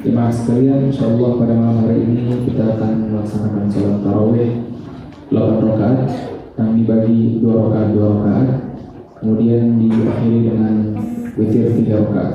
Jemaah sekalian, insya Allah pada malam hari ini kita akan melaksanakan sholat taraweh, 8 rakaat kami bagi dua rakaat dua rakaat. Kemudian diakhiri dengan witir tiga rakaat.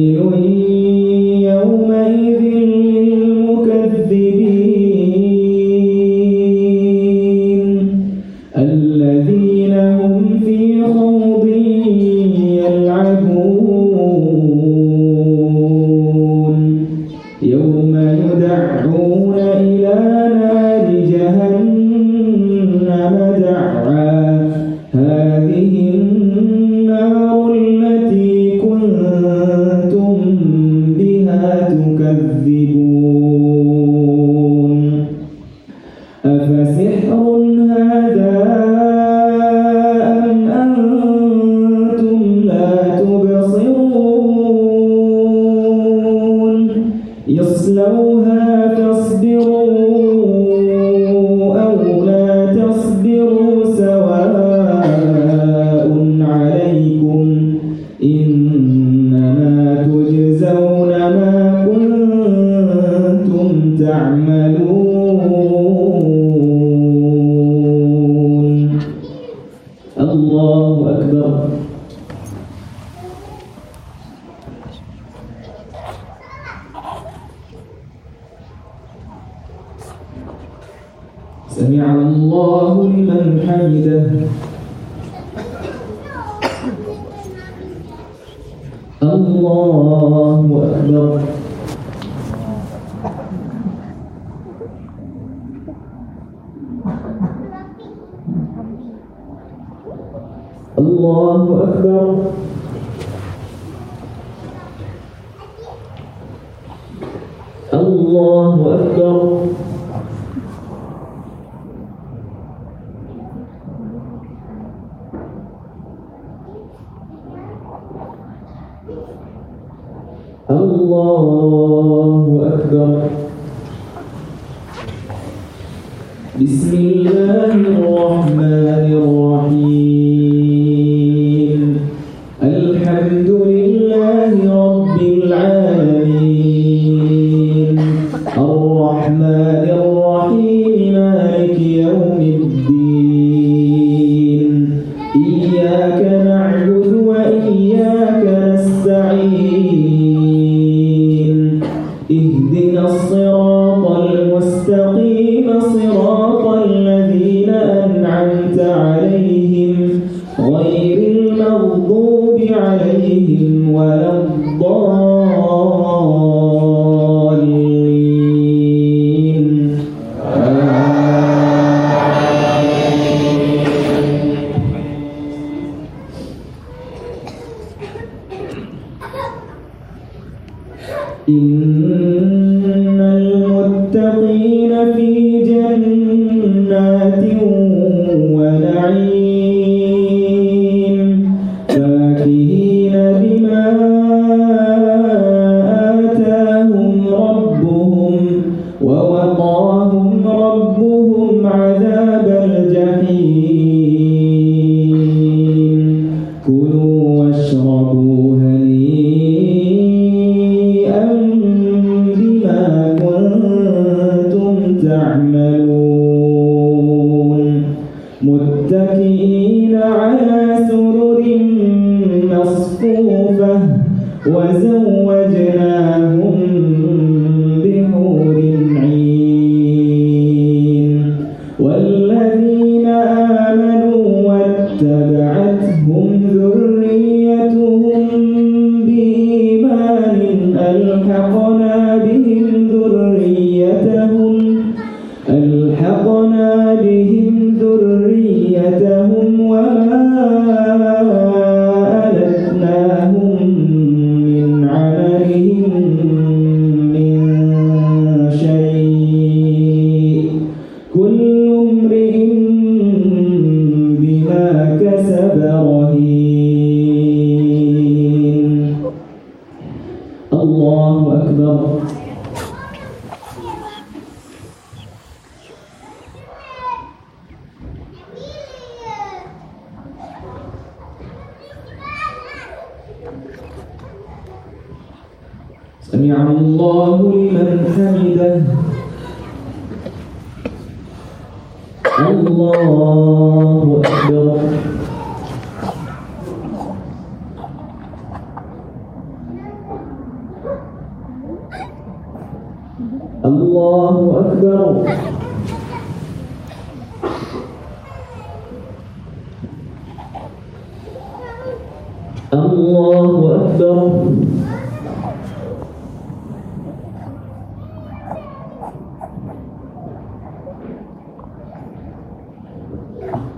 y تعملون الله أكبر. بسم الله الرحمن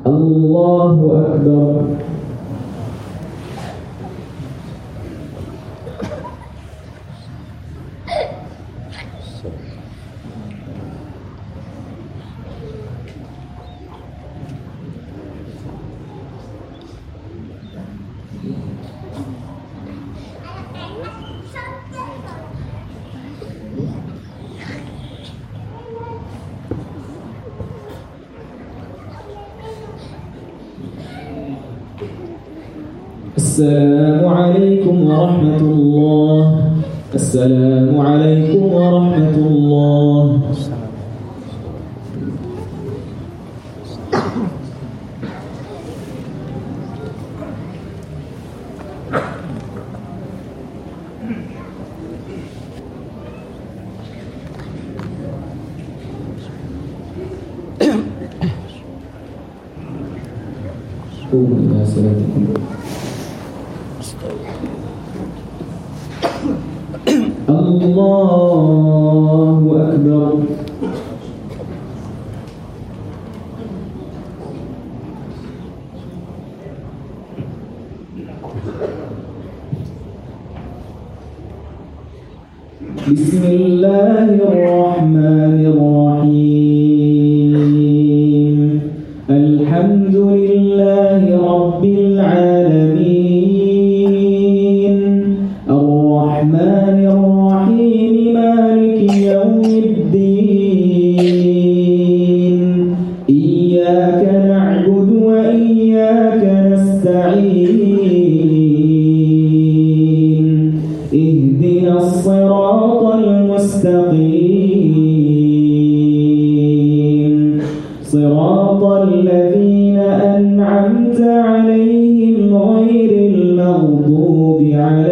الله أكبر. السلام عليكم ورحمة الله. السلام عليكم ورحمة الله. قوموا إلى صلاتكم. الله أكبر بسم الله الرحمن العالمين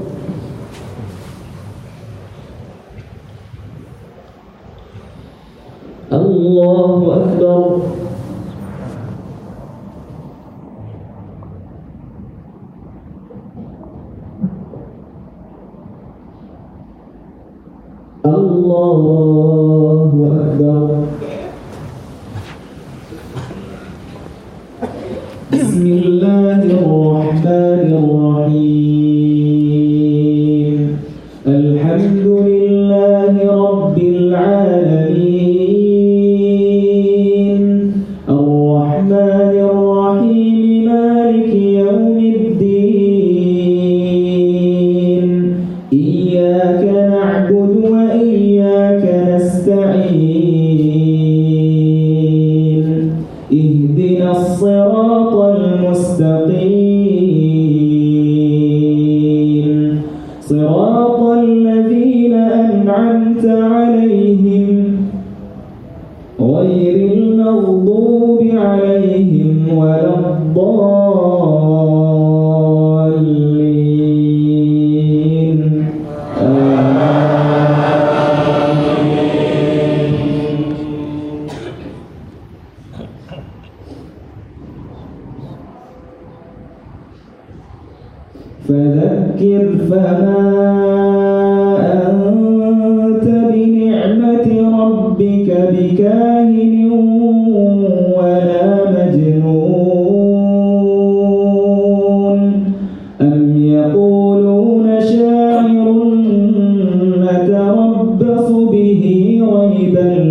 then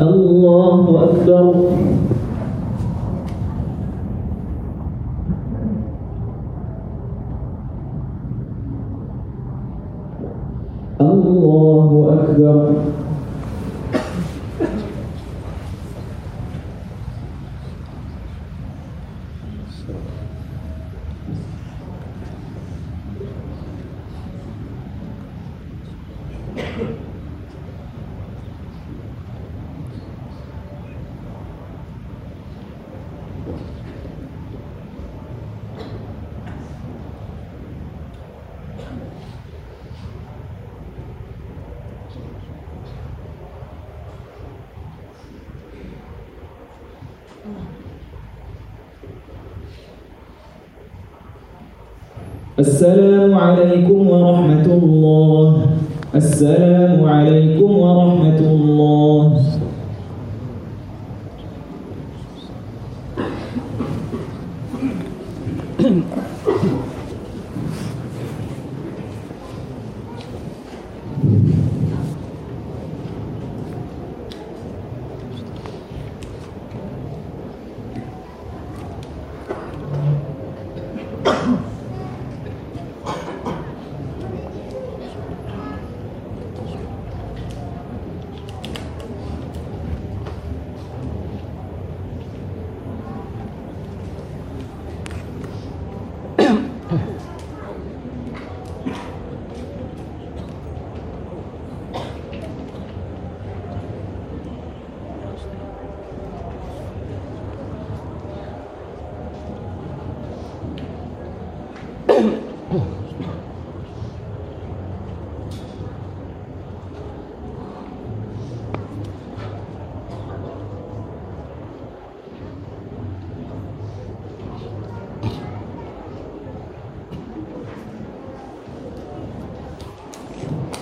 الله أكبر. الله أكبر. عليكم ورحمة الله السلام عليكم ورحمة الله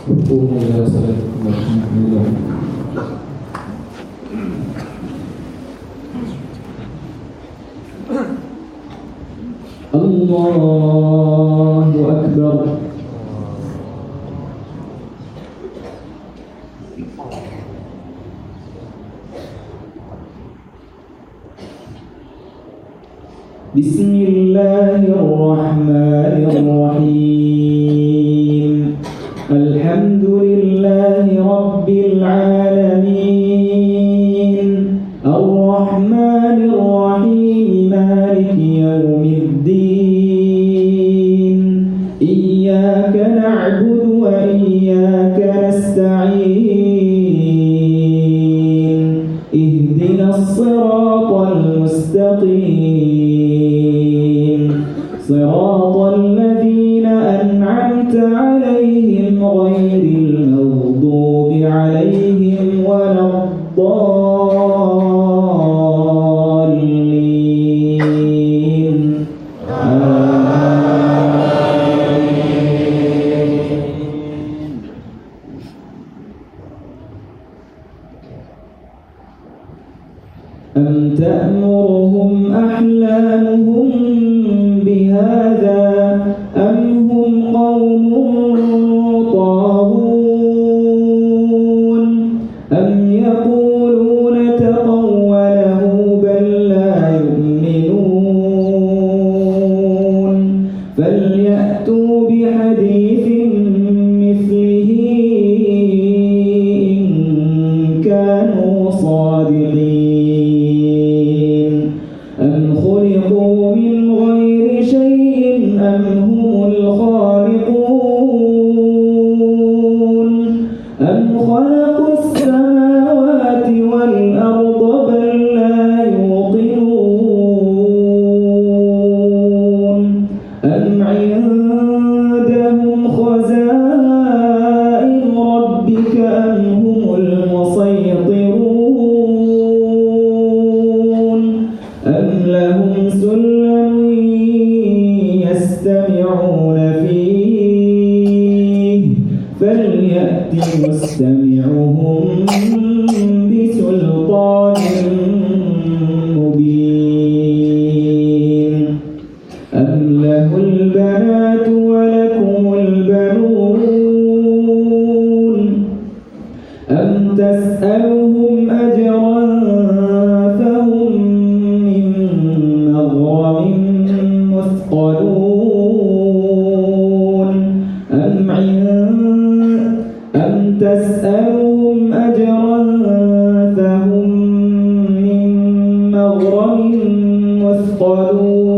الله أكبر. بسم الله الرحمن الرحيم. Então,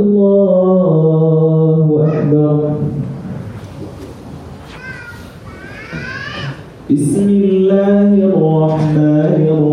الله أكبر. بسم الله الرحمن الرحيم.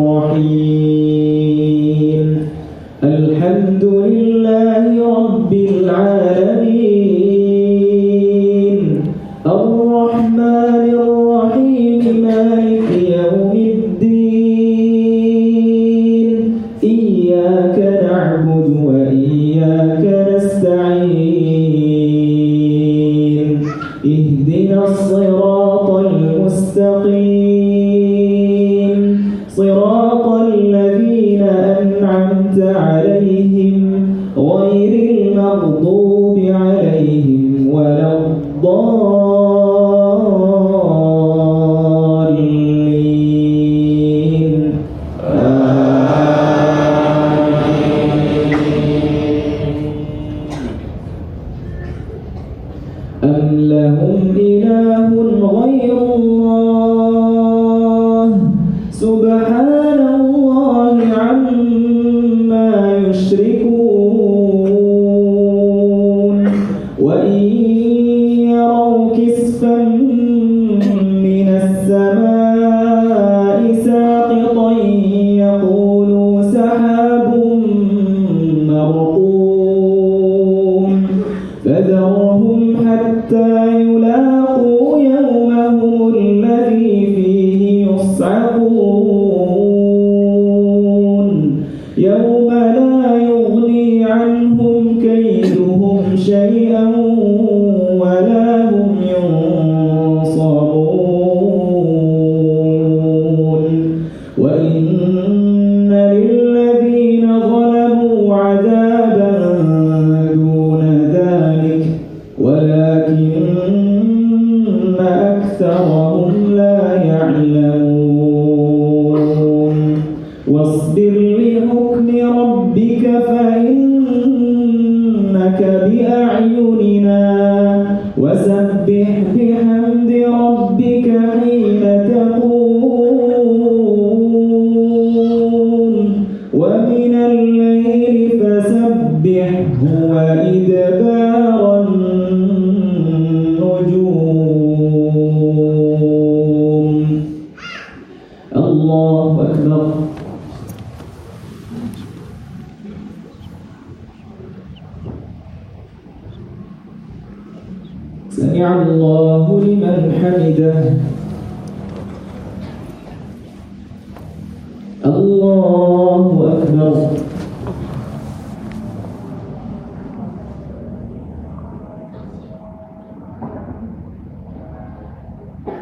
呃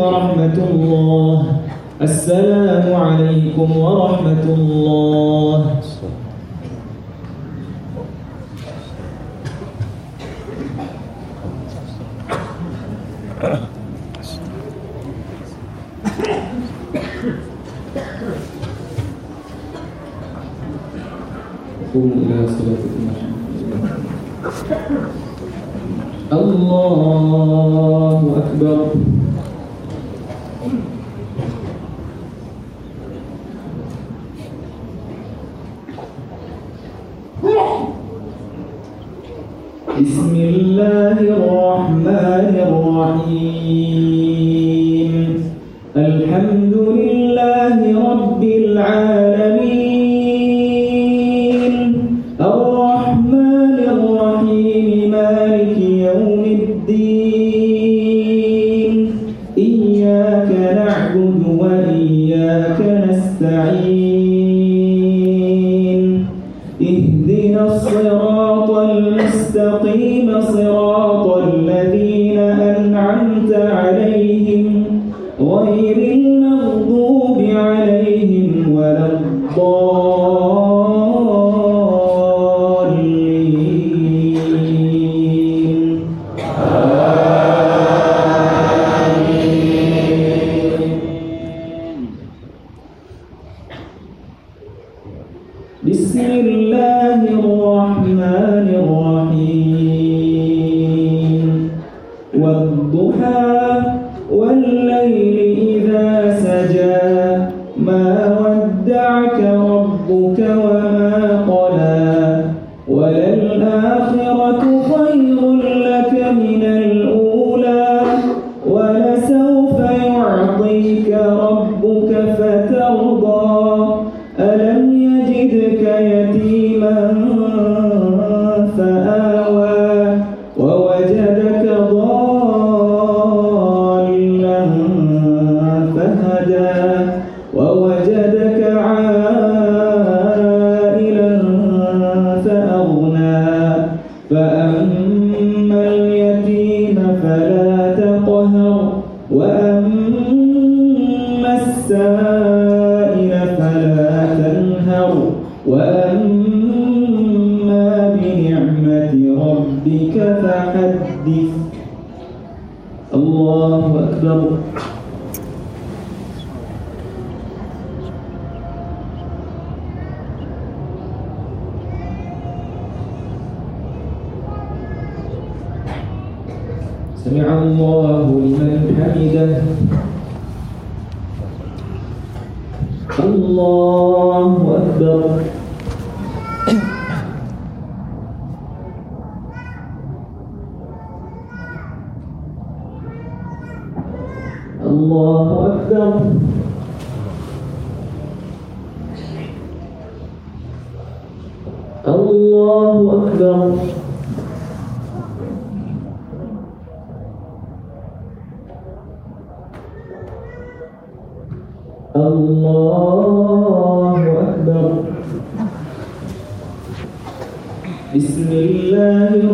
ورحمة الله. السلام عليكم ورحمة الله. قوموا إلى الله غير المغضوب الله أكبر. الله أكبر. بسم الله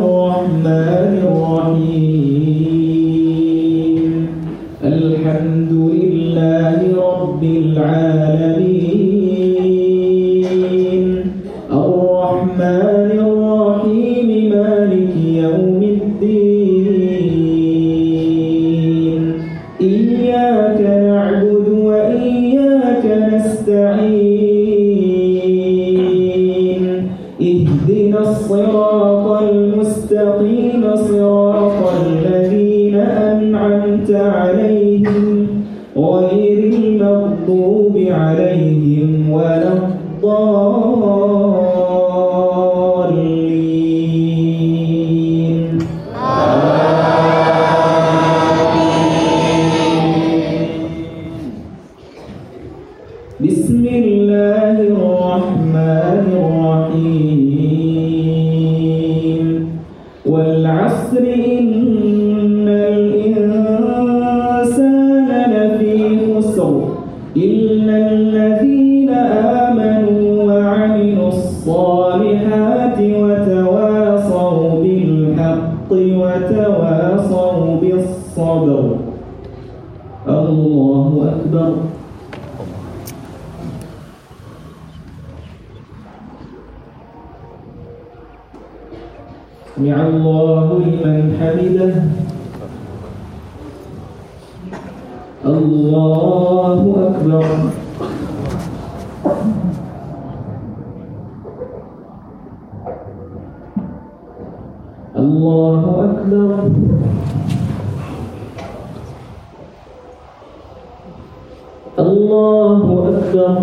الله أكبر.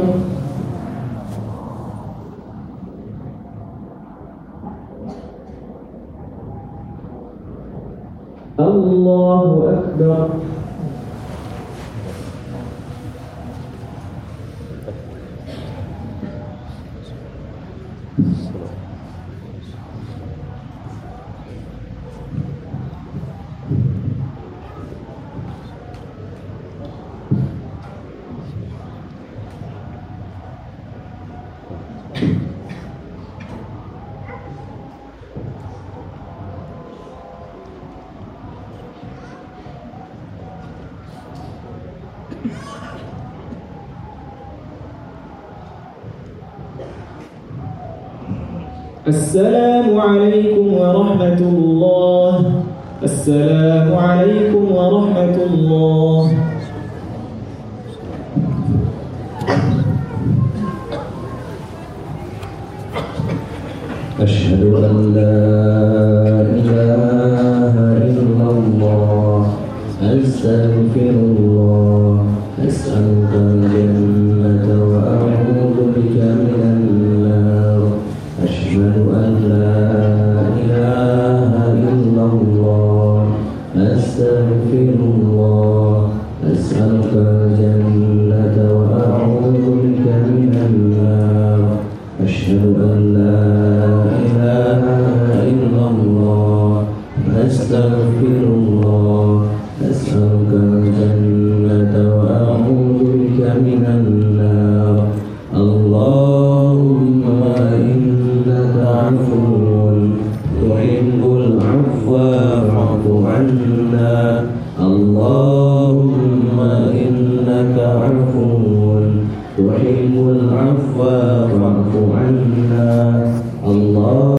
السلام عليكم ورحمة الله. السلام عليكم ورحمة الله. أشهد أن لا إله إلا الله. أستغفر الله. أسألك